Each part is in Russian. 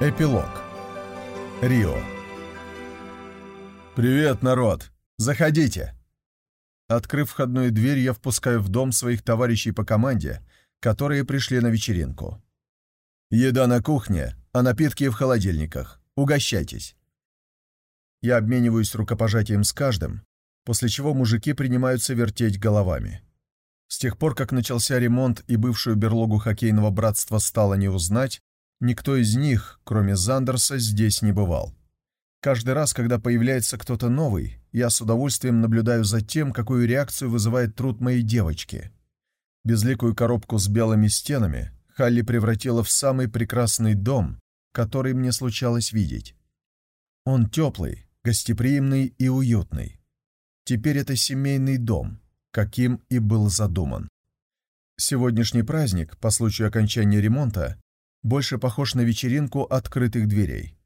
Эпилог. Рио. «Привет, народ! Заходите!» Открыв входную дверь, я впускаю в дом своих товарищей по команде, которые пришли на вечеринку. «Еда на кухне, а напитки в холодильниках. Угощайтесь!» Я обмениваюсь рукопожатием с каждым, после чего мужики принимаются вертеть головами. С тех пор, как начался ремонт и бывшую берлогу хоккейного братства стало не узнать, Никто из них, кроме Зандерса, здесь не бывал. Каждый раз, когда появляется кто-то новый, я с удовольствием наблюдаю за тем, какую реакцию вызывает труд моей девочки. Безликую коробку с белыми стенами Халли превратила в самый прекрасный дом, который мне случалось видеть. Он теплый, гостеприимный и уютный. Теперь это семейный дом, каким и был задуман. Сегодняшний праздник, по случаю окончания ремонта, больше похож на вечеринку открытых дверей.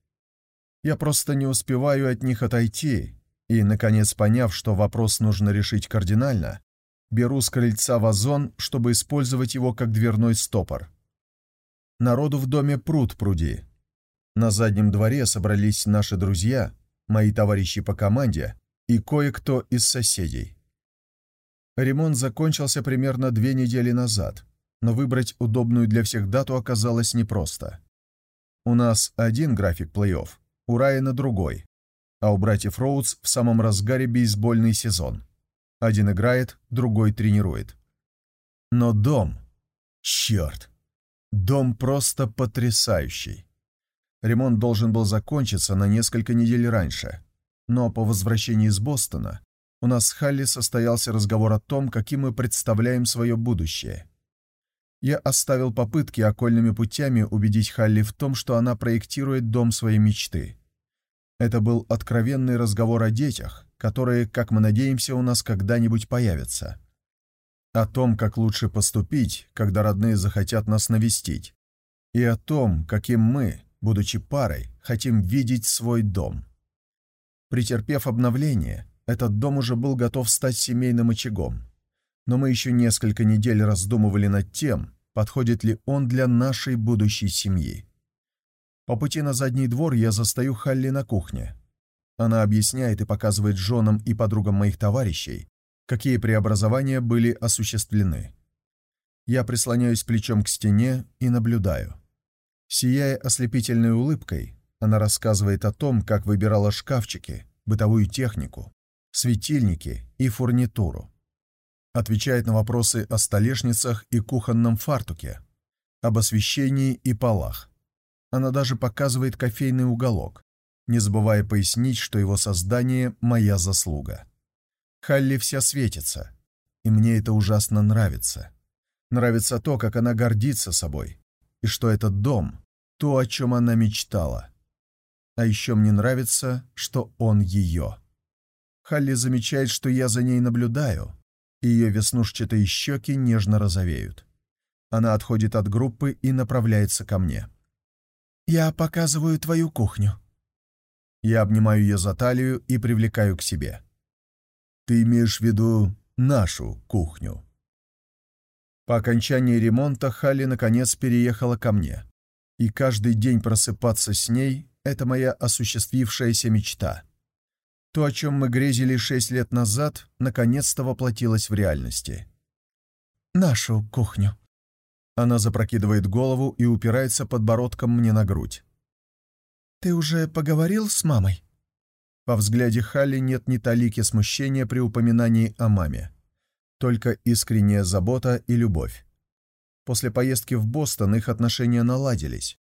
Я просто не успеваю от них отойти, и, наконец, поняв, что вопрос нужно решить кардинально, беру с крыльца вазон, чтобы использовать его как дверной стопор. Народу в доме пруд пруди. На заднем дворе собрались наши друзья, мои товарищи по команде и кое-кто из соседей. Ремонт закончился примерно две недели назад — но выбрать удобную для всех дату оказалось непросто. У нас один график плей-офф, у Райана другой, а у братьев Роудс в самом разгаре бейсбольный сезон. Один играет, другой тренирует. Но дом... Черт! Дом просто потрясающий. Ремонт должен был закончиться на несколько недель раньше, но по возвращении из Бостона у нас с Халли состоялся разговор о том, каким мы представляем свое будущее я оставил попытки окольными путями убедить Халли в том, что она проектирует дом своей мечты. Это был откровенный разговор о детях, которые, как мы надеемся, у нас когда-нибудь появятся. О том, как лучше поступить, когда родные захотят нас навестить. И о том, каким мы, будучи парой, хотим видеть свой дом. Претерпев обновление, этот дом уже был готов стать семейным очагом но мы еще несколько недель раздумывали над тем, подходит ли он для нашей будущей семьи. По пути на задний двор я застаю Халли на кухне. Она объясняет и показывает женам и подругам моих товарищей, какие преобразования были осуществлены. Я прислоняюсь плечом к стене и наблюдаю. Сияя ослепительной улыбкой, она рассказывает о том, как выбирала шкафчики, бытовую технику, светильники и фурнитуру отвечает на вопросы о столешницах и кухонном фартуке, об освещении и полах. Она даже показывает кофейный уголок, не забывая пояснить, что его создание — моя заслуга. Халли вся светится, и мне это ужасно нравится. Нравится то, как она гордится собой, и что этот дом — то, о чем она мечтала. А еще мне нравится, что он ее. Халли замечает, что я за ней наблюдаю — ее веснушчатые щеки нежно розовеют. Она отходит от группы и направляется ко мне. «Я показываю твою кухню». Я обнимаю ее за талию и привлекаю к себе. «Ты имеешь в виду нашу кухню?» По окончании ремонта Халли наконец переехала ко мне, и каждый день просыпаться с ней — это моя осуществившаяся мечта — то, о чем мы грезили шесть лет назад, наконец-то воплотилось в реальности. «Нашу кухню». Она запрокидывает голову и упирается подбородком мне на грудь. «Ты уже поговорил с мамой?» По взгляде Халли нет ни талики смущения при упоминании о маме. Только искренняя забота и любовь. После поездки в Бостон их отношения наладились.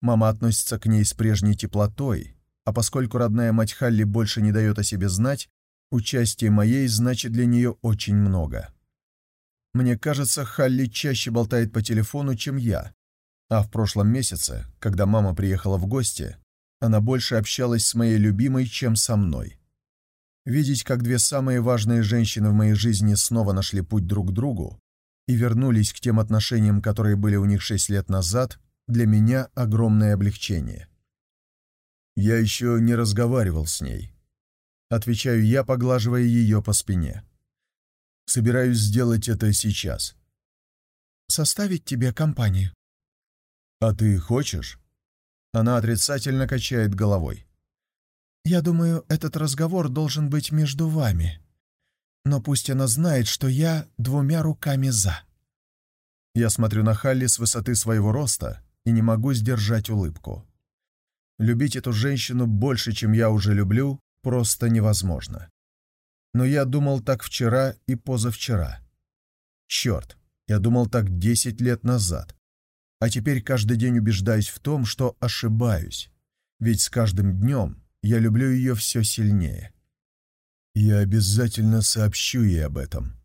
Мама относится к ней с прежней теплотой, а поскольку родная мать Халли больше не дает о себе знать, участие моей значит для нее очень много. Мне кажется, Халли чаще болтает по телефону, чем я, а в прошлом месяце, когда мама приехала в гости, она больше общалась с моей любимой, чем со мной. Видеть, как две самые важные женщины в моей жизни снова нашли путь друг к другу и вернулись к тем отношениям, которые были у них шесть лет назад, для меня огромное облегчение. Я еще не разговаривал с ней. Отвечаю я, поглаживая ее по спине. Собираюсь сделать это сейчас. Составить тебе компанию. А ты хочешь? Она отрицательно качает головой. «Я думаю, этот разговор должен быть между вами. Но пусть она знает, что я двумя руками за». Я смотрю на Халли с высоты своего роста и не могу сдержать улыбку. Любить эту женщину больше, чем я уже люблю, просто невозможно. Но я думал так вчера и позавчера. Черт, я думал так десять лет назад. А теперь каждый день убеждаюсь в том, что ошибаюсь. Ведь с каждым днем я люблю ее все сильнее. Я обязательно сообщу ей об этом.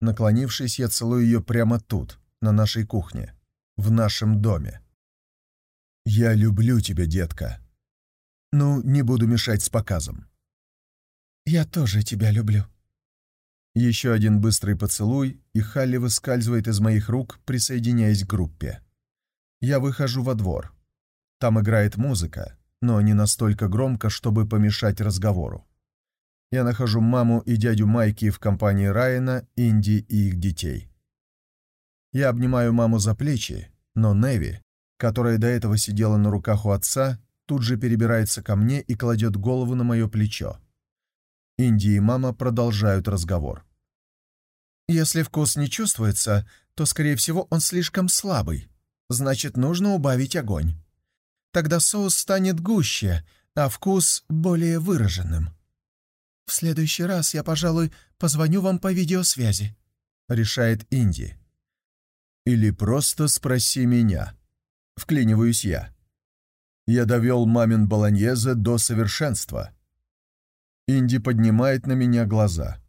Наклонившись, я целую ее прямо тут, на нашей кухне, в нашем доме. «Я люблю тебя, детка. Ну, не буду мешать с показом». «Я тоже тебя люблю». Еще один быстрый поцелуй, и Халли выскальзывает из моих рук, присоединяясь к группе. Я выхожу во двор. Там играет музыка, но не настолько громко, чтобы помешать разговору. Я нахожу маму и дядю Майки в компании Райана, Инди и их детей. Я обнимаю маму за плечи, но Неви, которая до этого сидела на руках у отца, тут же перебирается ко мне и кладет голову на мое плечо. Инди и мама продолжают разговор. «Если вкус не чувствуется, то, скорее всего, он слишком слабый. Значит, нужно убавить огонь. Тогда соус станет гуще, а вкус более выраженным. В следующий раз я, пожалуй, позвоню вам по видеосвязи», — решает Инди. «Или просто спроси меня», — вклиниваюсь я. Я довел мамин болоньезе до совершенства. Инди поднимает на меня глаза.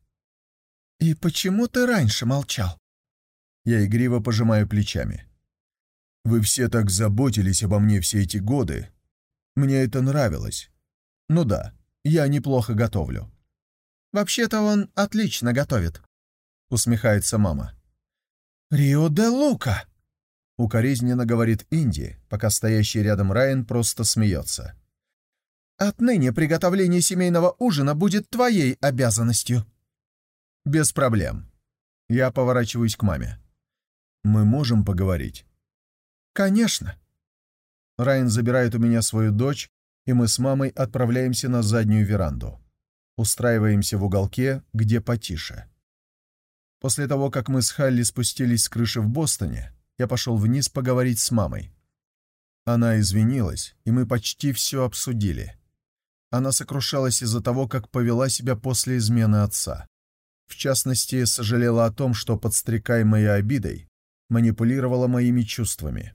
«И почему ты раньше молчал?» Я игриво пожимаю плечами. Вы все так заботились обо мне все эти годы. Мне это нравилось. Ну да, я неплохо готовлю». «Вообще-то он отлично готовит», — усмехается мама. «Рио де Лука!» — укоризненно говорит Инди, пока стоящий рядом Райан просто смеется. «Отныне приготовление семейного ужина будет твоей обязанностью». «Без проблем». Я поворачиваюсь к маме. «Мы можем поговорить?» «Конечно». Райан забирает у меня свою дочь, и мы с мамой отправляемся на заднюю веранду. Устраиваемся в уголке, где потише. После того, как мы с Халли спустились с крыши в Бостоне, я пошел вниз поговорить с мамой. Она извинилась, и мы почти все обсудили. Она сокрушалась из-за того, как повела себя после измены отца. В частности, сожалела о том, что, подстрекаемая обидой, манипулировала моими чувствами.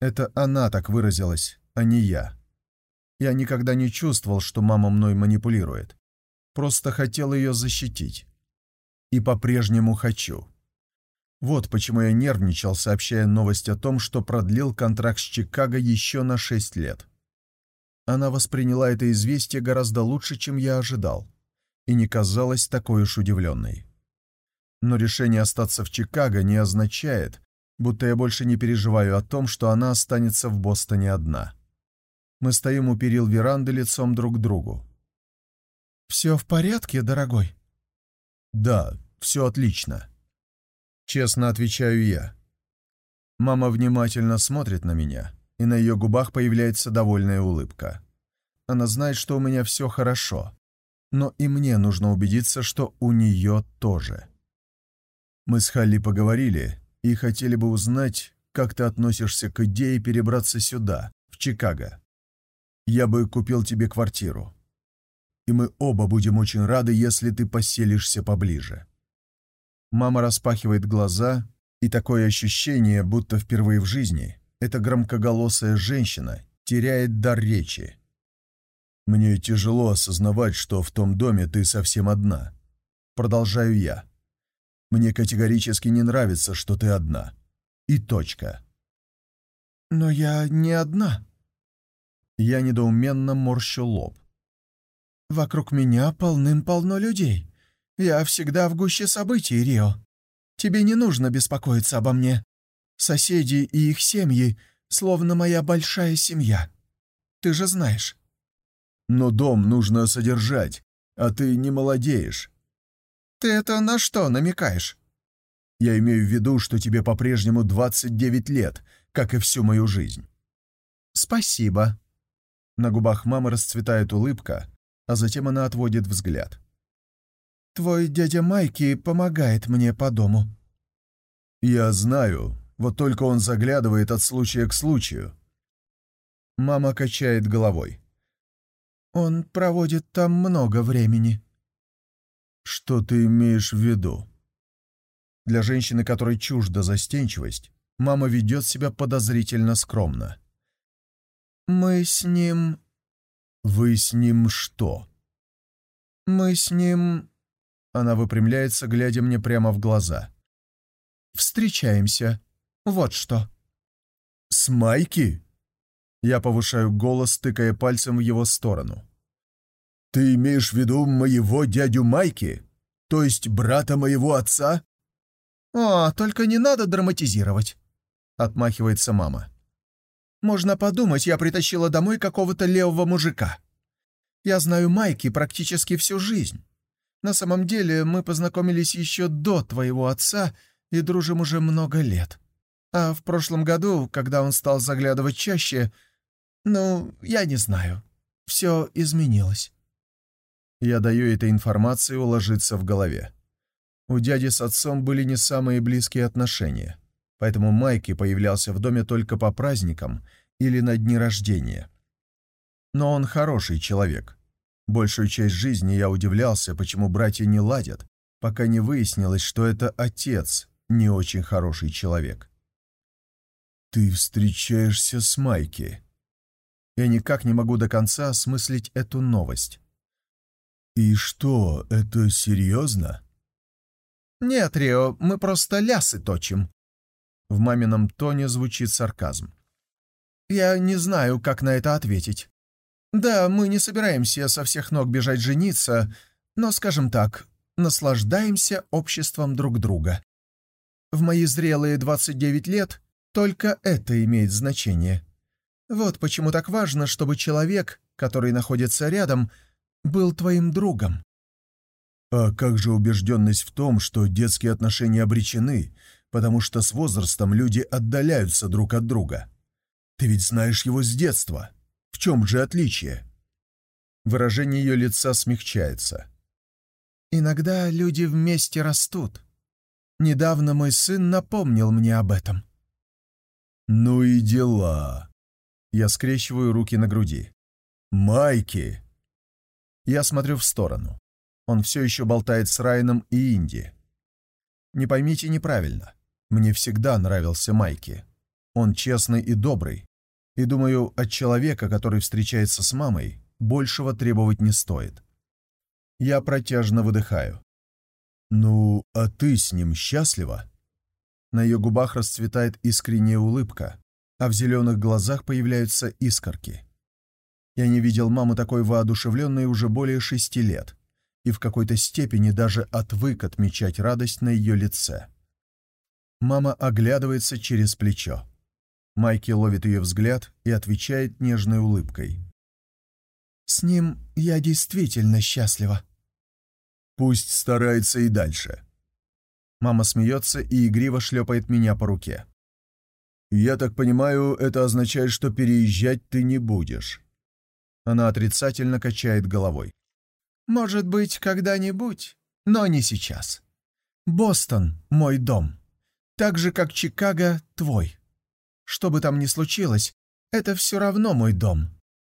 Это она так выразилась, а не я. Я никогда не чувствовал, что мама мной манипулирует. Просто хотел ее защитить. И по-прежнему хочу. Вот почему я нервничал, сообщая новость о том, что продлил контракт с Чикаго еще на 6 лет. Она восприняла это известие гораздо лучше, чем я ожидал, и не казалась такой уж удивленной. Но решение остаться в Чикаго не означает, будто я больше не переживаю о том, что она останется в Бостоне одна. Мы стоим у перил веранды лицом друг к другу. «Все в порядке, дорогой?» «Да, все отлично». Честно отвечаю я. Мама внимательно смотрит на меня, и на ее губах появляется довольная улыбка. Она знает, что у меня все хорошо, но и мне нужно убедиться, что у нее тоже. Мы с Халли поговорили, и хотели бы узнать, как ты относишься к идее перебраться сюда, в Чикаго. Я бы купил тебе квартиру. И мы оба будем очень рады, если ты поселишься поближе». Мама распахивает глаза, и такое ощущение, будто впервые в жизни эта громкоголосая женщина теряет дар речи. «Мне тяжело осознавать, что в том доме ты совсем одна. Продолжаю я. Мне категорически не нравится, что ты одна. И точка. Но я не одна. Я недоуменно морщу лоб. Вокруг меня полным-полно людей. Я всегда в гуще событий, Рио. Тебе не нужно беспокоиться обо мне. Соседи и их семьи словно моя большая семья. Ты же знаешь. Но дом нужно содержать, а ты не молодеешь. Ты это на что намекаешь?» «Я имею в виду, что тебе по-прежнему 29 лет, как и всю мою жизнь». «Спасибо». На губах мамы расцветает улыбка, а затем она отводит взгляд. «Твой дядя Майки помогает мне по дому». «Я знаю, вот только он заглядывает от случая к случаю». Мама качает головой. «Он проводит там много времени». «Что ты имеешь в виду?» Для женщины, которой чужда застенчивость, мама ведет себя подозрительно скромно. «Мы с ним...» «Вы с ним что?» «Мы с ним...» Она выпрямляется, глядя мне прямо в глаза. «Встречаемся. Вот что». «С Майки?» Я повышаю голос, тыкая пальцем в его сторону. «Ты имеешь в виду моего дядю Майки? То есть брата моего отца?» «О, только не надо драматизировать», — отмахивается мама. «Можно подумать, я притащила домой какого-то левого мужика. Я знаю Майки практически всю жизнь. На самом деле мы познакомились еще до твоего отца и дружим уже много лет. А в прошлом году, когда он стал заглядывать чаще, ну, я не знаю, все изменилось». Я даю этой информации уложиться в голове. У дяди с отцом были не самые близкие отношения, поэтому Майки появлялся в доме только по праздникам или на дни рождения. Но он хороший человек. Большую часть жизни я удивлялся, почему братья не ладят, пока не выяснилось, что это отец не очень хороший человек. «Ты встречаешься с Майки?» Я никак не могу до конца осмыслить эту новость. «И что, это серьезно?» «Нет, Рио, мы просто лясы точим». В мамином тоне звучит сарказм. «Я не знаю, как на это ответить. Да, мы не собираемся со всех ног бежать жениться, но, скажем так, наслаждаемся обществом друг друга. В мои зрелые 29 лет только это имеет значение. Вот почему так важно, чтобы человек, который находится рядом, — был твоим другом». «А как же убежденность в том, что детские отношения обречены, потому что с возрастом люди отдаляются друг от друга? Ты ведь знаешь его с детства. В чем же отличие?» Выражение ее лица смягчается. «Иногда люди вместе растут. Недавно мой сын напомнил мне об этом». «Ну и дела!» Я скрещиваю руки на груди. «Майки, я смотрю в сторону. Он все еще болтает с Райаном и Инди. Не поймите неправильно. Мне всегда нравился Майки. Он честный и добрый. И думаю, от человека, который встречается с мамой, большего требовать не стоит. Я протяжно выдыхаю. «Ну, а ты с ним счастлива?» На ее губах расцветает искренняя улыбка, а в зеленых глазах появляются искорки. Я не видел маму такой воодушевленной уже более шести лет и в какой-то степени даже отвык отмечать радость на ее лице. Мама оглядывается через плечо. Майки ловит ее взгляд и отвечает нежной улыбкой. «С ним я действительно счастлива». «Пусть старается и дальше». Мама смеется и игриво шлепает меня по руке. «Я так понимаю, это означает, что переезжать ты не будешь». Она отрицательно качает головой. «Может быть, когда-нибудь, но не сейчас. Бостон — мой дом. Так же, как Чикаго — твой. Что бы там ни случилось, это все равно мой дом.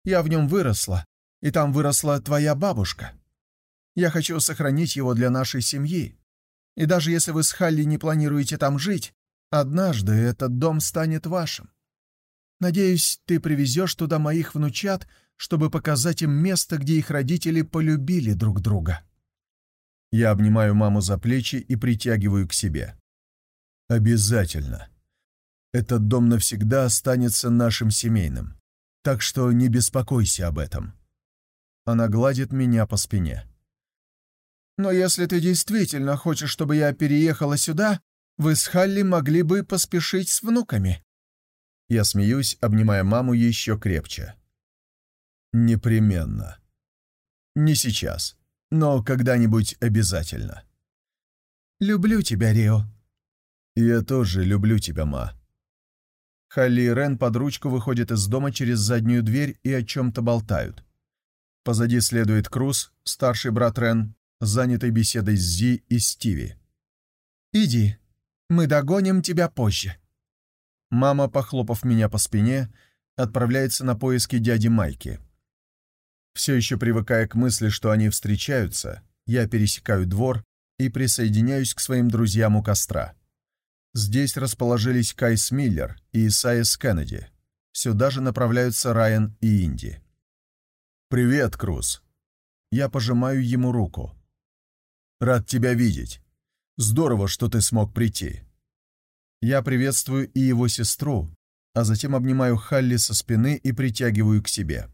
Я в нем выросла, и там выросла твоя бабушка. Я хочу сохранить его для нашей семьи. И даже если вы с Халли не планируете там жить, однажды этот дом станет вашим. Надеюсь, ты привезешь туда моих внучат чтобы показать им место, где их родители полюбили друг друга. Я обнимаю маму за плечи и притягиваю к себе. «Обязательно. Этот дом навсегда останется нашим семейным, так что не беспокойся об этом». Она гладит меня по спине. «Но если ты действительно хочешь, чтобы я переехала сюда, вы с Халли могли бы поспешить с внуками». Я смеюсь, обнимая маму еще крепче. Непременно. Не сейчас, но когда-нибудь обязательно. Люблю тебя, Рио. Я тоже люблю тебя, ма. Халли и Рен под ручку выходят из дома через заднюю дверь и о чем-то болтают. Позади следует Круз, старший брат Рен, занятый беседой с Зи и Стиви. «Иди, мы догоним тебя позже». Мама, похлопав меня по спине, отправляется на поиски дяди Майки. Все еще привыкая к мысли, что они встречаются, я пересекаю двор и присоединяюсь к своим друзьям у костра. Здесь расположились Кайс Миллер и Исайас Кеннеди. Сюда же направляются Райан и Инди. «Привет, Круз!» Я пожимаю ему руку. «Рад тебя видеть. Здорово, что ты смог прийти». Я приветствую и его сестру, а затем обнимаю Халли со спины и притягиваю к себе.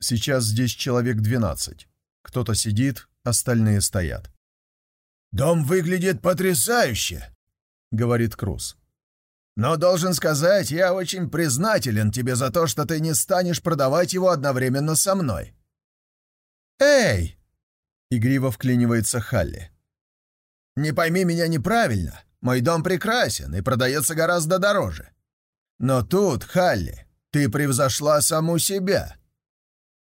Сейчас здесь человек 12. Кто-то сидит, остальные стоят. «Дом выглядит потрясающе», — говорит Круз. «Но должен сказать, я очень признателен тебе за то, что ты не станешь продавать его одновременно со мной». «Эй!» — игриво вклинивается Халли. «Не пойми меня неправильно. Мой дом прекрасен и продается гораздо дороже. Но тут, Халли, ты превзошла саму себя».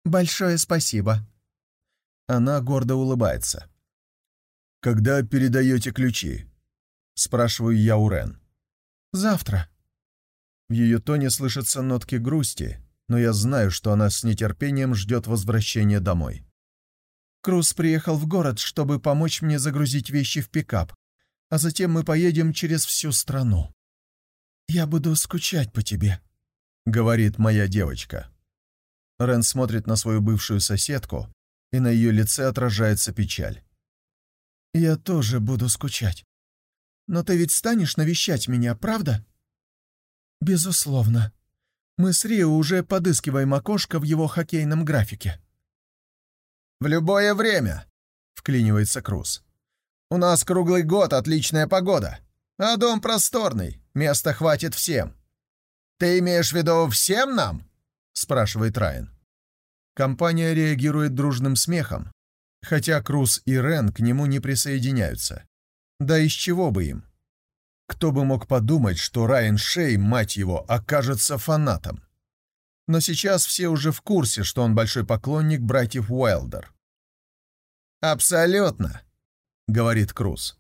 «Большое спасибо». Она гордо улыбается. «Когда передаете ключи?» — спрашиваю я у Рен. «Завтра». В ее тоне слышатся нотки грусти, но я знаю, что она с нетерпением ждет возвращения домой. Круз приехал в город, чтобы помочь мне загрузить вещи в пикап, а затем мы поедем через всю страну. «Я буду скучать по тебе», — говорит моя девочка. Рен смотрит на свою бывшую соседку, и на ее лице отражается печаль. «Я тоже буду скучать. Но ты ведь станешь навещать меня, правда?» «Безусловно. Мы с Рио уже подыскиваем окошко в его хоккейном графике». «В любое время», — вклинивается Круз. «У нас круглый год отличная погода, а дом просторный, места хватит всем». «Ты имеешь в виду всем нам?» — спрашивает Райан. Компания реагирует дружным смехом, хотя Круз и Рен к нему не присоединяются. Да из чего бы им? Кто бы мог подумать, что Райан Шей, мать его, окажется фанатом? Но сейчас все уже в курсе, что он большой поклонник братьев Уайлдер. «Абсолютно», — говорит Круз.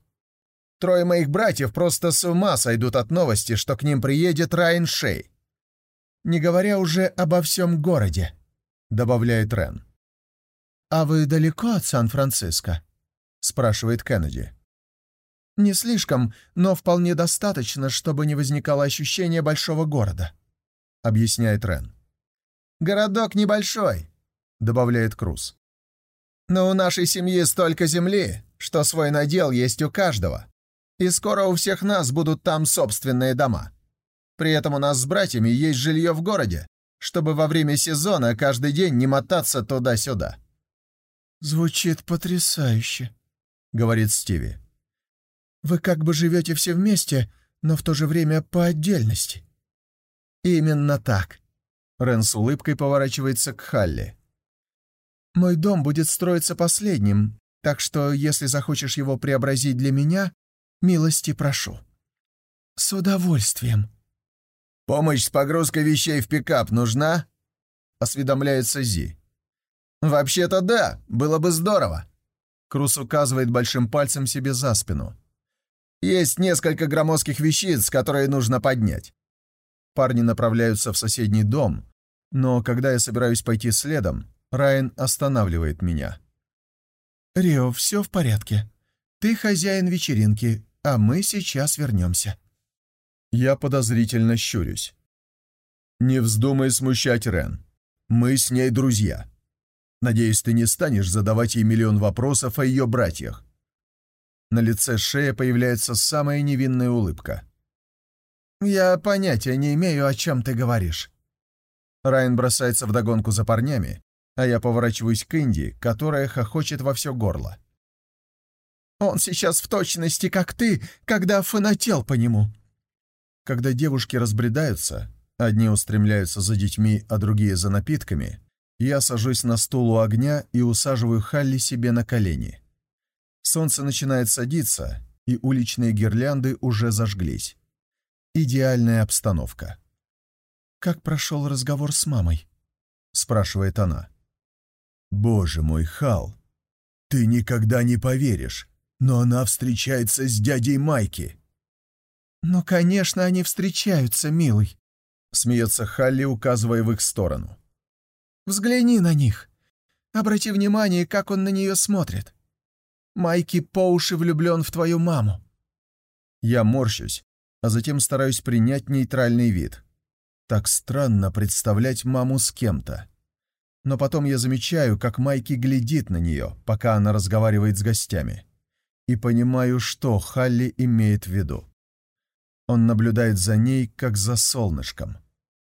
«Трое моих братьев просто с ума сойдут от новости, что к ним приедет Райан Шей. Не говоря уже обо всем городе», — добавляет Рен. «А вы далеко от Сан-Франциско?» — спрашивает Кеннеди. «Не слишком, но вполне достаточно, чтобы не возникало ощущения большого города», — объясняет Рен. «Городок небольшой», — добавляет Круз. «Но у нашей семьи столько земли, что свой надел есть у каждого, и скоро у всех нас будут там собственные дома. При этом у нас с братьями есть жилье в городе, чтобы во время сезона каждый день не мотаться туда-сюда». «Звучит потрясающе», — говорит Стиви. «Вы как бы живете все вместе, но в то же время по отдельности». «Именно так», — Рен с улыбкой поворачивается к Халли. «Мой дом будет строиться последним, так что, если захочешь его преобразить для меня, милости прошу». «С удовольствием». «Помощь с погрузкой вещей в пикап нужна?» — осведомляется Зи. «Вообще-то да, было бы здорово». Крус указывает большим пальцем себе за спину. «Есть несколько громоздких вещиц, которые нужно поднять». Парни направляются в соседний дом, но когда я собираюсь пойти следом, Райан останавливает меня. «Рио, все в порядке. Ты хозяин вечеринки, а мы сейчас вернемся». Я подозрительно щурюсь. «Не вздумай смущать Рен. Мы с ней друзья. Надеюсь, ты не станешь задавать ей миллион вопросов о ее братьях». На лице Шея появляется самая невинная улыбка. «Я понятия не имею, о чем ты говоришь». Райан бросается вдогонку за парнями, а я поворачиваюсь к Инди, которая хохочет во все горло. «Он сейчас в точности, как ты, когда фанател по нему». Когда девушки разбредаются, одни устремляются за детьми, а другие за напитками, я сажусь на стул у огня и усаживаю Халли себе на колени. Солнце начинает садиться, и уличные гирлянды уже зажглись. Идеальная обстановка. «Как прошел разговор с мамой?» — спрашивает она. «Боже мой, Хал, ты никогда не поверишь, но она встречается с дядей Майки». «Ну, конечно, они встречаются, милый», — смеется Халли, указывая в их сторону. «Взгляни на них. Обрати внимание, как он на нее смотрит. Майки по уши влюблен в твою маму». Я морщусь, а затем стараюсь принять нейтральный вид. Так странно представлять маму с кем-то. Но потом я замечаю, как Майки глядит на нее, пока она разговаривает с гостями. И понимаю, что Халли имеет в виду. Он наблюдает за ней, как за солнышком.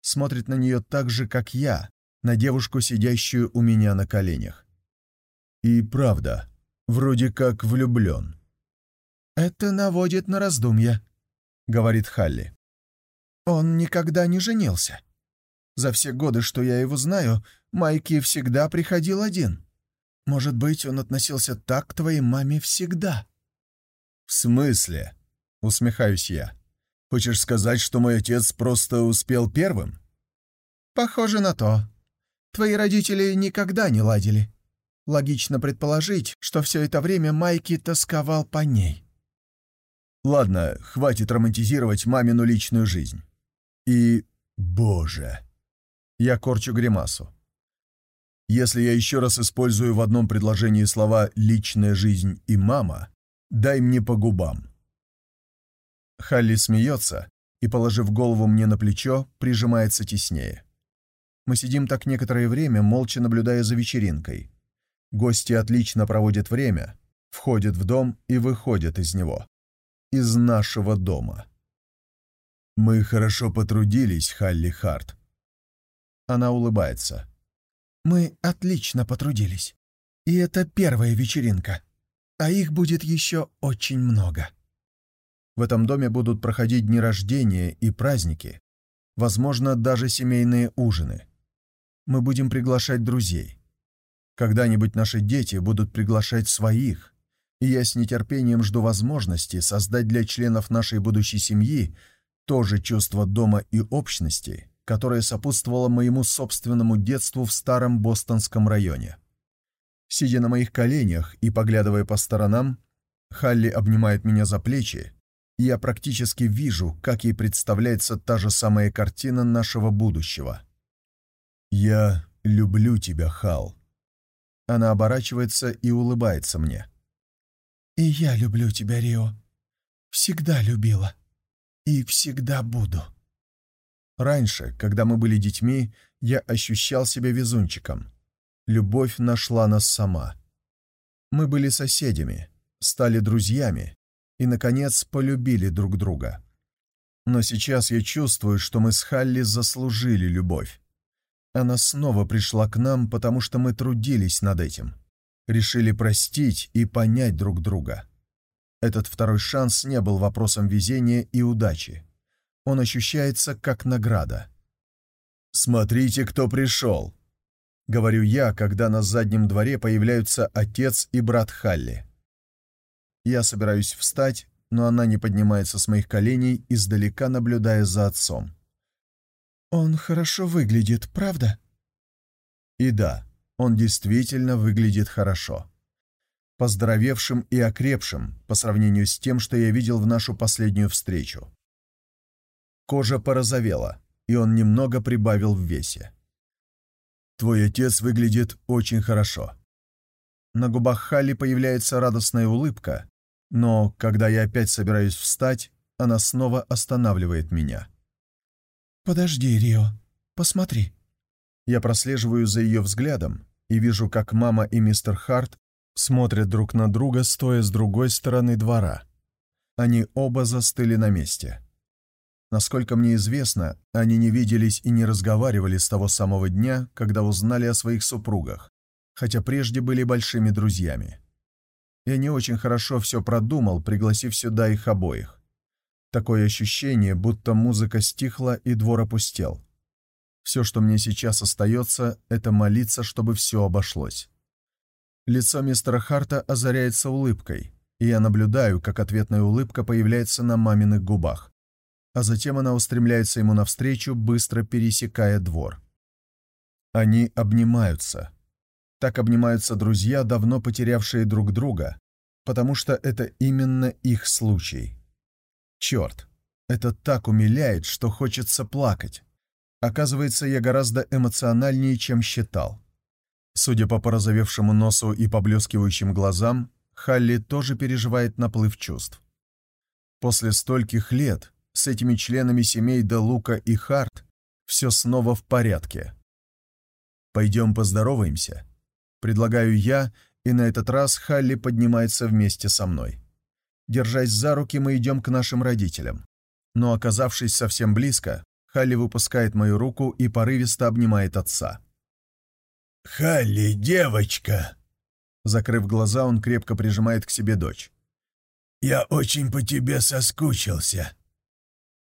Смотрит на нее так же, как я, на девушку, сидящую у меня на коленях. И правда, вроде как влюблен. «Это наводит на раздумья», — говорит Халли. «Он никогда не женился. За все годы, что я его знаю, Майки всегда приходил один. Может быть, он относился так к твоей маме всегда?» «В смысле?» — усмехаюсь я. «Хочешь сказать, что мой отец просто успел первым?» «Похоже на то. Твои родители никогда не ладили. Логично предположить, что все это время Майки тосковал по ней». «Ладно, хватит романтизировать мамину личную жизнь. И... Боже!» Я корчу гримасу. Если я еще раз использую в одном предложении слова «личная жизнь» и «мама», дай мне по губам. Халли смеется и, положив голову мне на плечо, прижимается теснее. Мы сидим так некоторое время, молча наблюдая за вечеринкой. Гости отлично проводят время, входят в дом и выходят из него. Из нашего дома. Мы хорошо потрудились, Халли Харт. Она улыбается. Мы отлично потрудились. И это первая вечеринка. А их будет еще очень много. В этом доме будут проходить дни рождения и праздники. Возможно, даже семейные ужины. Мы будем приглашать друзей. Когда-нибудь наши дети будут приглашать своих. И я с нетерпением жду возможности создать для членов нашей будущей семьи то же чувство дома и общности, которое сопутствовало моему собственному детству в старом бостонском районе. Сидя на моих коленях и поглядывая по сторонам, Халли обнимает меня за плечи, и я практически вижу, как ей представляется та же самая картина нашего будущего. «Я люблю тебя, Хал». Она оборачивается и улыбается мне. «И я люблю тебя, Рио. Всегда любила. И всегда буду». Раньше, когда мы были детьми, я ощущал себя везунчиком. Любовь нашла нас сама. Мы были соседями, стали друзьями и, наконец, полюбили друг друга. Но сейчас я чувствую, что мы с Халли заслужили любовь. Она снова пришла к нам, потому что мы трудились над этим. Решили простить и понять друг друга. Этот второй шанс не был вопросом везения и удачи он ощущается как награда. «Смотрите, кто пришел!» — говорю я, когда на заднем дворе появляются отец и брат Халли. Я собираюсь встать, но она не поднимается с моих коленей, издалека наблюдая за отцом. «Он хорошо выглядит, правда?» И да, он действительно выглядит хорошо. Поздоровевшим и окрепшим по сравнению с тем, что я видел в нашу последнюю встречу. Кожа порозовела, и он немного прибавил в весе. «Твой отец выглядит очень хорошо». На губах Халли появляется радостная улыбка, но, когда я опять собираюсь встать, она снова останавливает меня. «Подожди, Рио, посмотри». Я прослеживаю за ее взглядом и вижу, как мама и мистер Харт смотрят друг на друга, стоя с другой стороны двора. Они оба застыли на месте. Насколько мне известно, они не виделись и не разговаривали с того самого дня, когда узнали о своих супругах, хотя прежде были большими друзьями. Я не очень хорошо все продумал, пригласив сюда их обоих. Такое ощущение, будто музыка стихла и двор опустел. Все, что мне сейчас остается, это молиться, чтобы все обошлось. Лицо мистера Харта озаряется улыбкой, и я наблюдаю, как ответная улыбка появляется на маминых губах. а затем она устремляется ему навстречу, быстро пересекая двор. Они обнимаются. Так обнимаются друзья, давно потерявшие друг друга, потому что это именно их случай. Черт, это так умиляет, что хочется плакать. Оказывается, я гораздо эмоциональнее, чем считал. Судя по порозовевшему носу и поблескивающим глазам, Халли тоже переживает наплыв чувств. После стольких лет с этими членами семей Де Лука и Харт все снова в порядке. «Пойдем поздороваемся», — предлагаю я, и на этот раз Халли поднимается вместе со мной. Держась за руки, мы идем к нашим родителям. Но, оказавшись совсем близко, Халли выпускает мою руку и порывисто обнимает отца. «Халли, девочка!» Закрыв глаза, он крепко прижимает к себе дочь. «Я очень по тебе соскучился».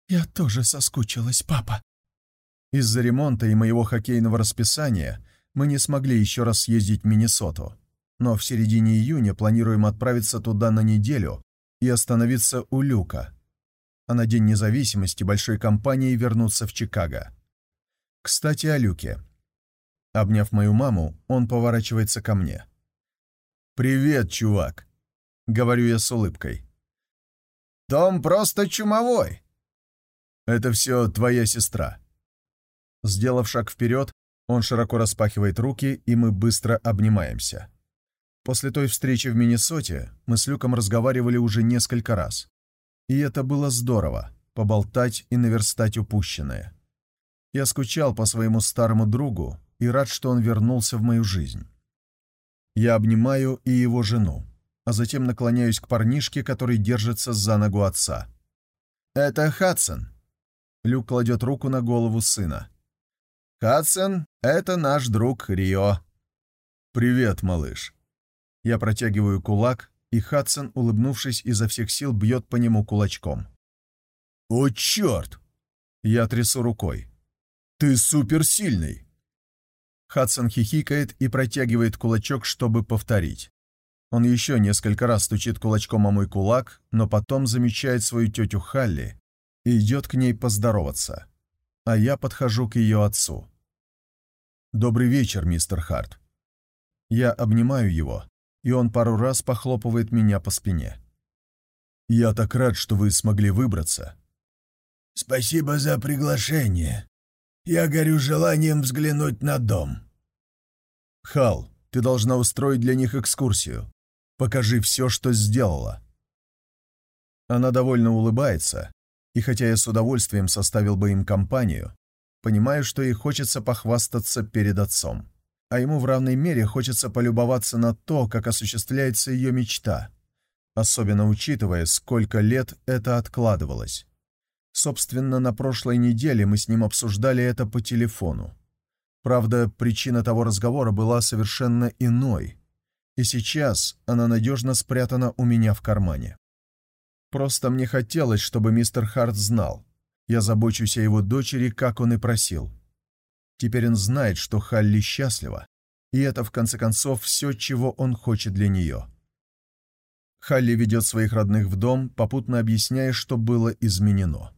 «Я тоже соскучилась, папа». Из-за ремонта и моего хоккейного расписания мы не смогли еще раз съездить в Миннесоту, но в середине июня планируем отправиться туда на неделю и остановиться у Люка, а на День независимости большой компанией вернуться в Чикаго. Кстати, о Люке. Обняв мою маму, он поворачивается ко мне. «Привет, чувак!» — говорю я с улыбкой. «Том просто чумовой!» «Это все твоя сестра». Сделав шаг вперед, он широко распахивает руки, и мы быстро обнимаемся. После той встречи в Миннесоте мы с Люком разговаривали уже несколько раз. И это было здорово — поболтать и наверстать упущенное. Я скучал по своему старому другу и рад, что он вернулся в мою жизнь. Я обнимаю и его жену, а затем наклоняюсь к парнишке, который держится за ногу отца. «Это Хадсон». Люк кладет руку на голову сына. «Хадсон — это наш друг Рио». «Привет, малыш». Я протягиваю кулак, и Хадсон, улыбнувшись изо всех сил, бьет по нему кулачком. «О, черт!» Я трясу рукой. «Ты суперсильный!» Хадсон хихикает и протягивает кулачок, чтобы повторить. Он еще несколько раз стучит кулачком о мой кулак, но потом замечает свою тетю Халли и идет к ней поздороваться. А я подхожу к ее отцу. «Добрый вечер, мистер Харт». Я обнимаю его, и он пару раз похлопывает меня по спине. «Я так рад, что вы смогли выбраться». «Спасибо за приглашение. Я горю желанием взглянуть на дом». «Хал, ты должна устроить для них экскурсию. Покажи все, что сделала». Она довольно улыбается, и хотя я с удовольствием составил бы им компанию, понимаю, что ей хочется похвастаться перед отцом а ему в равной мере хочется полюбоваться на то, как осуществляется ее мечта, особенно учитывая, сколько лет это откладывалось. Собственно, на прошлой неделе мы с ним обсуждали это по телефону. Правда, причина того разговора была совершенно иной, и сейчас она надежно спрятана у меня в кармане. Просто мне хотелось, чтобы мистер Харт знал. Я забочусь о его дочери, как он и просил. Теперь он знает, что Халли счастлива, и это, в конце концов, все, чего он хочет для нее. Халли ведет своих родных в дом, попутно объясняя, что было изменено.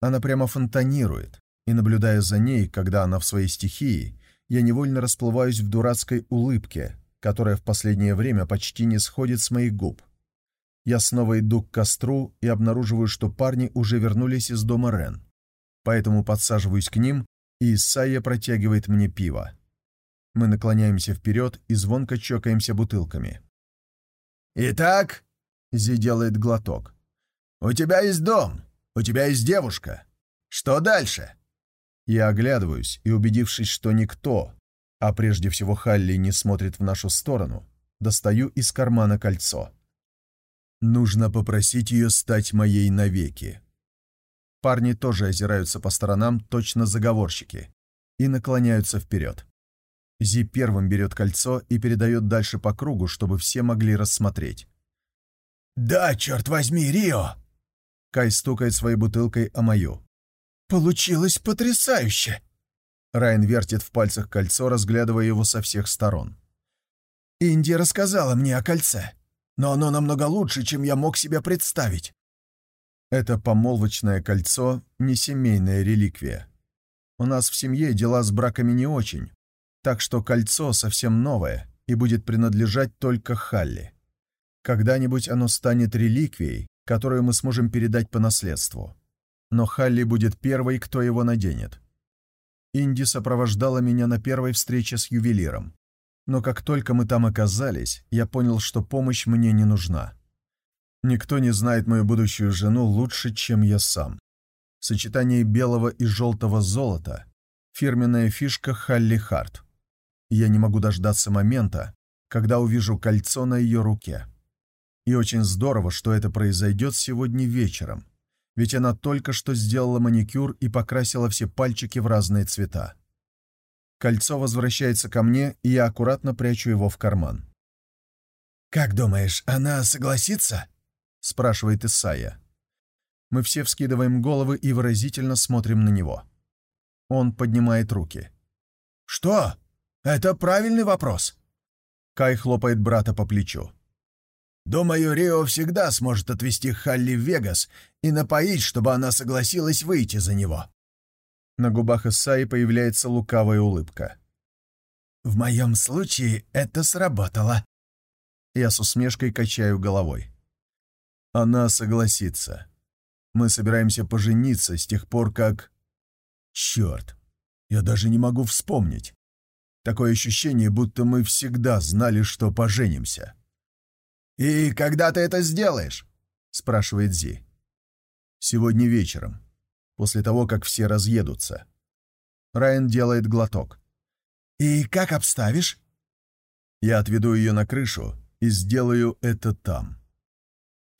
Она прямо фонтанирует, и, наблюдая за ней, когда она в своей стихии, я невольно расплываюсь в дурацкой улыбке, которая в последнее время почти не сходит с моих губ. Я снова иду к костру и обнаруживаю, что парни уже вернулись из дома Рен. Поэтому подсаживаюсь к ним и Исайя протягивает мне пиво. Мы наклоняемся вперед и звонко чокаемся бутылками. «Итак», — Зи делает глоток, — «у тебя есть дом, у тебя есть девушка. Что дальше?» Я оглядываюсь и, убедившись, что никто, а прежде всего Халли, не смотрит в нашу сторону, достаю из кармана кольцо. Нужно попросить ее стать моей навеки. Парни тоже озираются по сторонам, точно заговорщики, и наклоняются вперед. Зи первым берет кольцо и передает дальше по кругу, чтобы все могли рассмотреть. «Да, черт возьми, Рио!» Кай стукает своей бутылкой о мою. «Получилось потрясающе!» Райан вертит в пальцах кольцо, разглядывая его со всех сторон. «Инди рассказала мне о кольце, но оно намного лучше, чем я мог себе представить. Это помолвочное кольцо — не семейная реликвия. У нас в семье дела с браками не очень, так что кольцо совсем новое и будет принадлежать только Халли. Когда-нибудь оно станет реликвией, которую мы сможем передать по наследству. Но Халли будет первой, кто его наденет. Инди сопровождала меня на первой встрече с ювелиром. Но как только мы там оказались, я понял, что помощь мне не нужна. Никто не знает мою будущую жену лучше, чем я сам. Сочетание белого и желтого золота — фирменная фишка Халли Харт. Я не могу дождаться момента, когда увижу кольцо на ее руке. И очень здорово, что это произойдет сегодня вечером, ведь она только что сделала маникюр и покрасила все пальчики в разные цвета. Кольцо возвращается ко мне, и я аккуратно прячу его в карман. «Как думаешь, она согласится?» — спрашивает Исайя. Мы все вскидываем головы и выразительно смотрим на него. Он поднимает руки. «Что? Это правильный вопрос!» Кай хлопает брата по плечу. «Думаю, Рио всегда сможет отвезти Халли в Вегас и напоить, чтобы она согласилась выйти за него». На губах Исаи появляется лукавая улыбка. «В моем случае это сработало». Я с усмешкой качаю головой. Она согласится. Мы собираемся пожениться с тех пор, как... Черт, я даже не могу вспомнить. Такое ощущение, будто мы всегда знали, что поженимся. «И когда ты это сделаешь?» — спрашивает Зи. «Сегодня вечером, после того, как все разъедутся». Райан делает глоток. «И как обставишь?» «Я отведу ее на крышу и сделаю это там».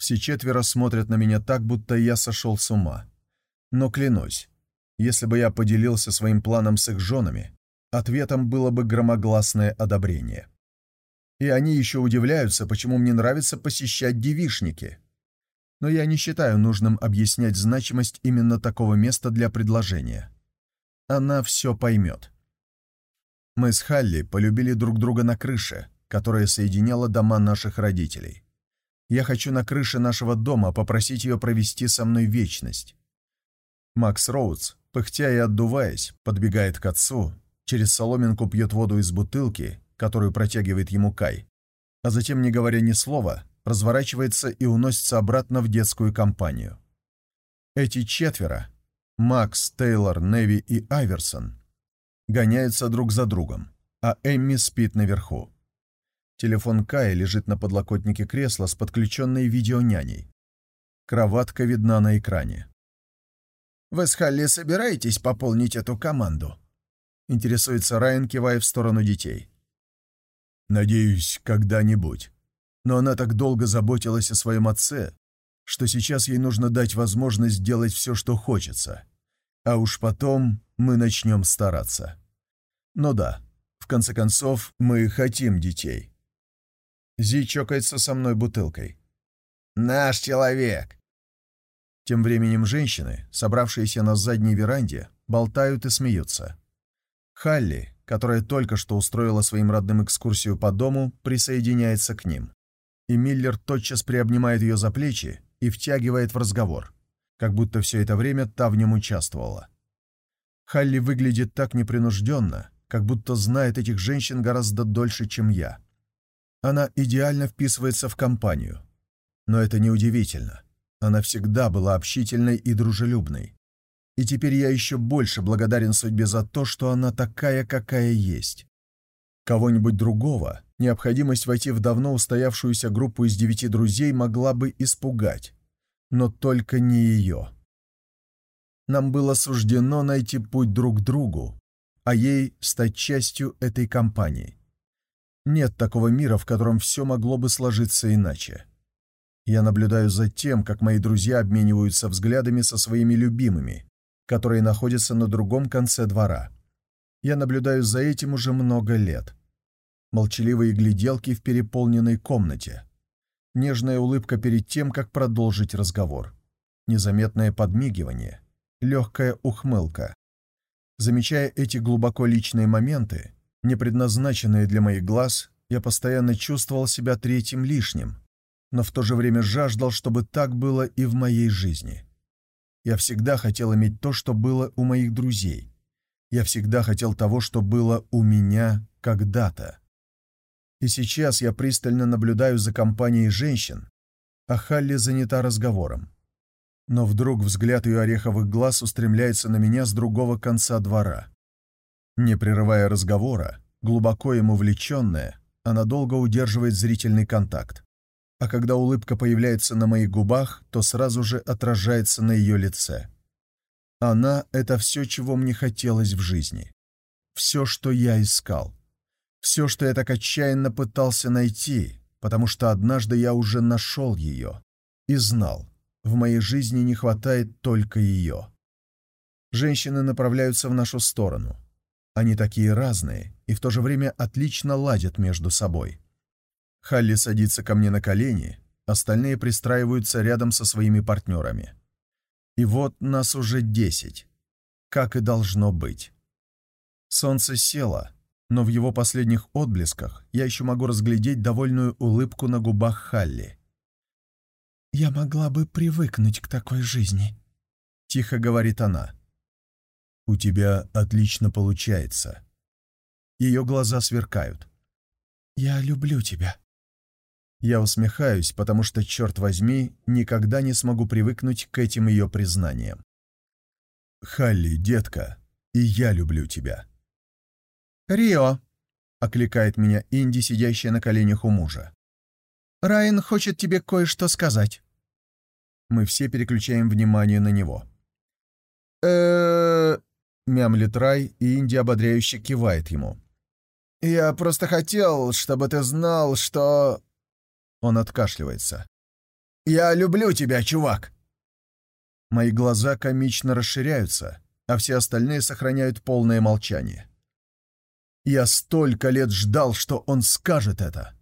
Все четверо смотрят на меня так, будто я сошел с ума. Но клянусь, если бы я поделился своим планом с их женами, ответом было бы громогласное одобрение. И они еще удивляются, почему мне нравится посещать девишники. Но я не считаю нужным объяснять значимость именно такого места для предложения. Она все поймет. Мы с Халли полюбили друг друга на крыше, которая соединяла дома наших родителей. Я хочу на крыше нашего дома попросить ее провести со мной вечность. Макс Роудс, пыхтя и отдуваясь, подбегает к отцу, через соломинку пьет воду из бутылки, которую протягивает ему Кай, а затем, не говоря ни слова, разворачивается и уносится обратно в детскую компанию. Эти четверо — Макс, Тейлор, Неви и Айверсон — гоняются друг за другом, а Эмми спит наверху. Телефон Кая лежит на подлокотнике кресла с подключенной видеоняней. Кроватка видна на экране. «Вы с Халли собираетесь пополнить эту команду?» Интересуется Райан, кивая в сторону детей. «Надеюсь, когда-нибудь. Но она так долго заботилась о своем отце, что сейчас ей нужно дать возможность делать все, что хочется. А уж потом мы начнем стараться. Но да, в конце концов, мы хотим детей». Зи чокается со мной бутылкой. «Наш человек!» Тем временем женщины, собравшиеся на задней веранде, болтают и смеются. Халли, которая только что устроила своим родным экскурсию по дому, присоединяется к ним. И Миллер тотчас приобнимает ее за плечи и втягивает в разговор, как будто все это время та в нем участвовала. Халли выглядит так непринужденно, как будто знает этих женщин гораздо дольше, чем я. Она идеально вписывается в компанию. Но это неудивительно. Она всегда была общительной и дружелюбной. И теперь я еще больше благодарен судьбе за то, что она такая, какая есть. Кого-нибудь другого необходимость войти в давно устоявшуюся группу из девяти друзей могла бы испугать. Но только не ее. Нам было суждено найти путь друг к другу, а ей стать частью этой компании. Нет такого мира, в котором все могло бы сложиться иначе. Я наблюдаю за тем, как мои друзья обмениваются взглядами со своими любимыми, которые находятся на другом конце двора. Я наблюдаю за этим уже много лет. Молчаливые гляделки в переполненной комнате. Нежная улыбка перед тем, как продолжить разговор. Незаметное подмигивание. Легкая ухмылка. Замечая эти глубоко личные моменты, не предназначенные для моих глаз, я постоянно чувствовал себя третьим лишним, но в то же время жаждал, чтобы так было и в моей жизни. Я всегда хотел иметь то, что было у моих друзей. Я всегда хотел того, что было у меня когда-то. И сейчас я пристально наблюдаю за компанией женщин, а Халли занята разговором. Но вдруг взгляд ее ореховых глаз устремляется на меня с другого конца двора. Не прерывая разговора, глубоко ему влеченная, она долго удерживает зрительный контакт. А когда улыбка появляется на моих губах, то сразу же отражается на ее лице. Она — это все, чего мне хотелось в жизни. Все, что я искал. Все, что я так отчаянно пытался найти, потому что однажды я уже нашел ее и знал, в моей жизни не хватает только ее. Женщины направляются в нашу сторону. Они такие разные и в то же время отлично ладят между собой. Халли садится ко мне на колени, остальные пристраиваются рядом со своими партнерами. И вот нас уже десять, как и должно быть. Солнце село, но в его последних отблесках я еще могу разглядеть довольную улыбку на губах Халли. «Я могла бы привыкнуть к такой жизни», — тихо говорит она. «У тебя отлично получается». Ее глаза сверкают. «Я люблю тебя». Я усмехаюсь, потому что, черт возьми, никогда не смогу привыкнуть к этим ее признаниям. «Халли, детка, и я люблю тебя». «Рио!» — окликает меня Инди, сидящая на коленях у мужа. «Райан хочет тебе кое-что сказать». Мы все переключаем внимание на него. э мямлит Рай, и Инди ободряюще кивает ему. «Я просто хотел, чтобы ты знал, что...» Он откашливается. «Я люблю тебя, чувак!» Мои глаза комично расширяются, а все остальные сохраняют полное молчание. Я столько лет ждал, что он скажет это.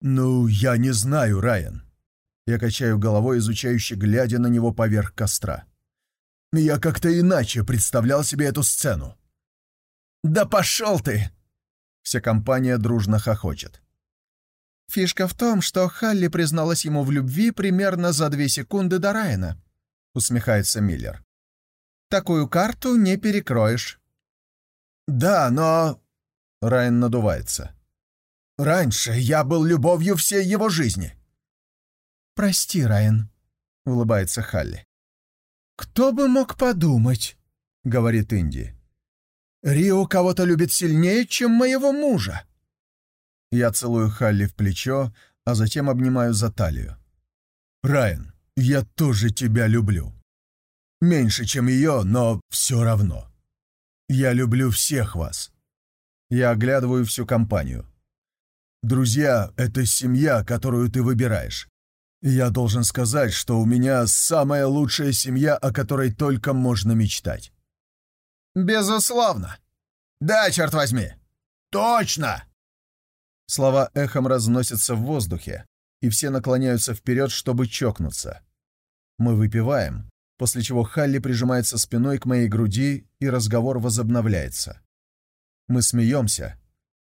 «Ну, я не знаю, Райан». Я качаю головой, изучающе глядя на него поверх костра. Я как-то иначе представлял себе эту сцену. «Да пошел ты!» Вся компания дружно хохочет. «Фишка в том, что Халли призналась ему в любви примерно за две секунды до Райана», — усмехается Миллер. «Такую карту не перекроешь». «Да, но...» Райан надувается. «Раньше я был любовью всей его жизни». «Прости, Райан», — улыбается Халли. «Кто бы мог подумать?» — говорит Инди. «Рио кого-то любит сильнее, чем моего мужа». Я целую Халли в плечо, а затем обнимаю за талию. «Райан, я тоже тебя люблю. Меньше, чем ее, но все равно. Я люблю всех вас. Я оглядываю всю компанию. Друзья — это семья, которую ты выбираешь. Я должен сказать, что у меня самая лучшая семья, о которой только можно мечтать. «Безусловно! Да, черт возьми! Точно!» Слова эхом разносятся в воздухе, и все наклоняются вперед, чтобы чокнуться. Мы выпиваем, после чего Халли прижимается спиной к моей груди, и разговор возобновляется. Мы смеемся,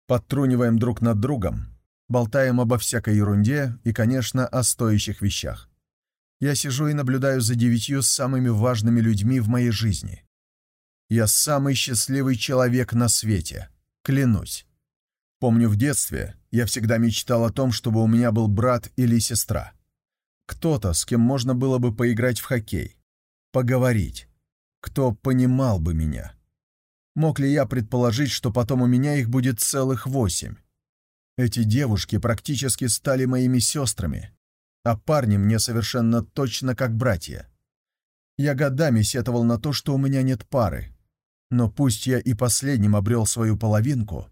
подтруниваем друг над другом, болтаем обо всякой ерунде и, конечно, о стоящих вещах. Я сижу и наблюдаю за девятью самыми важными людьми в моей жизни. Я самый счастливый человек на свете, клянусь. Помню, в детстве я всегда мечтал о том, чтобы у меня был брат или сестра. Кто-то, с кем можно было бы поиграть в хоккей, поговорить, кто понимал бы меня. Мог ли я предположить, что потом у меня их будет целых восемь? Эти девушки практически стали моими сестрами, а парни мне совершенно точно как братья. Я годами сетовал на то, что у меня нет пары. Но пусть я и последним обрел свою половинку,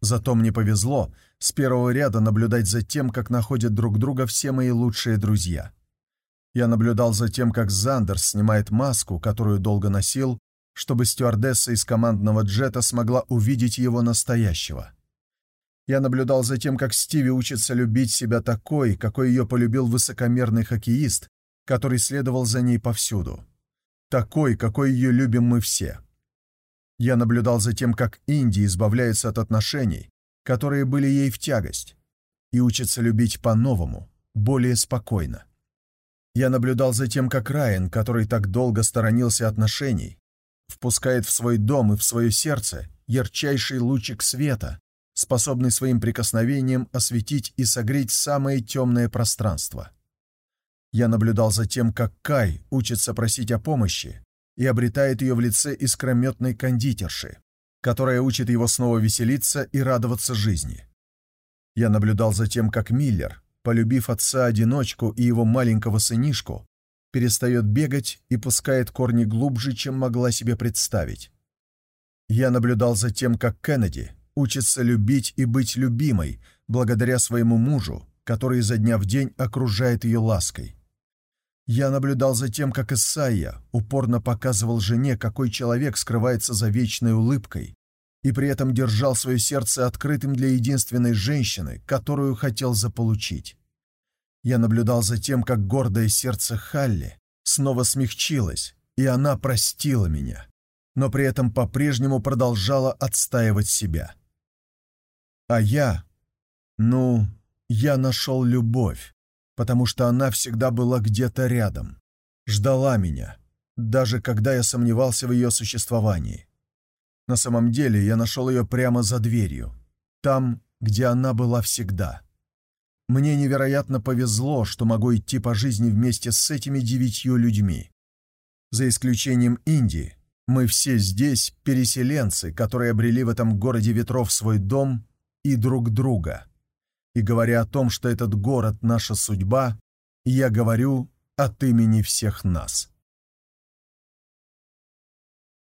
зато мне повезло с первого ряда наблюдать за тем, как находят друг друга все мои лучшие друзья. Я наблюдал за тем, как Зандерс снимает маску, которую долго носил, чтобы стюардесса из командного джета смогла увидеть его настоящего. Я наблюдал за тем, как Стиви учится любить себя такой, какой ее полюбил высокомерный хоккеист, который следовал за ней повсюду. Такой, какой ее любим мы все. Я наблюдал за тем, как Инди избавляется от отношений, которые были ей в тягость, и учится любить по-новому, более спокойно. Я наблюдал за тем, как Райан, который так долго сторонился отношений, впускает в свой дом и в свое сердце ярчайший лучик света, способный своим прикосновением осветить и согреть самое темное пространство. Я наблюдал за тем, как Кай учится просить о помощи и обретает ее в лице искрометной кондитерши, которая учит его снова веселиться и радоваться жизни. Я наблюдал за тем, как Миллер, полюбив отца-одиночку и его маленького сынишку, перестает бегать и пускает корни глубже, чем могла себе представить. Я наблюдал за тем, как Кеннеди учится любить и быть любимой благодаря своему мужу, который изо дня в день окружает ее лаской. Я наблюдал за тем, как Исайя упорно показывал жене, какой человек скрывается за вечной улыбкой, и при этом держал свое сердце открытым для единственной женщины, которую хотел заполучить. Я наблюдал за тем, как гордое сердце Халли снова смягчилось, и она простила меня, но при этом по-прежнему продолжала отстаивать себя. А я... Ну, я нашел любовь, потому что она всегда была где-то рядом, ждала меня, даже когда я сомневался в ее существовании. На самом деле я нашел ее прямо за дверью, там, где она была всегда. Мне невероятно повезло, что могу идти по жизни вместе с этими девятью людьми. За исключением Индии, мы все здесь переселенцы, которые обрели в этом городе ветров свой дом и друг друга. И говоря о том, что этот город — наша судьба, я говорю от имени всех нас.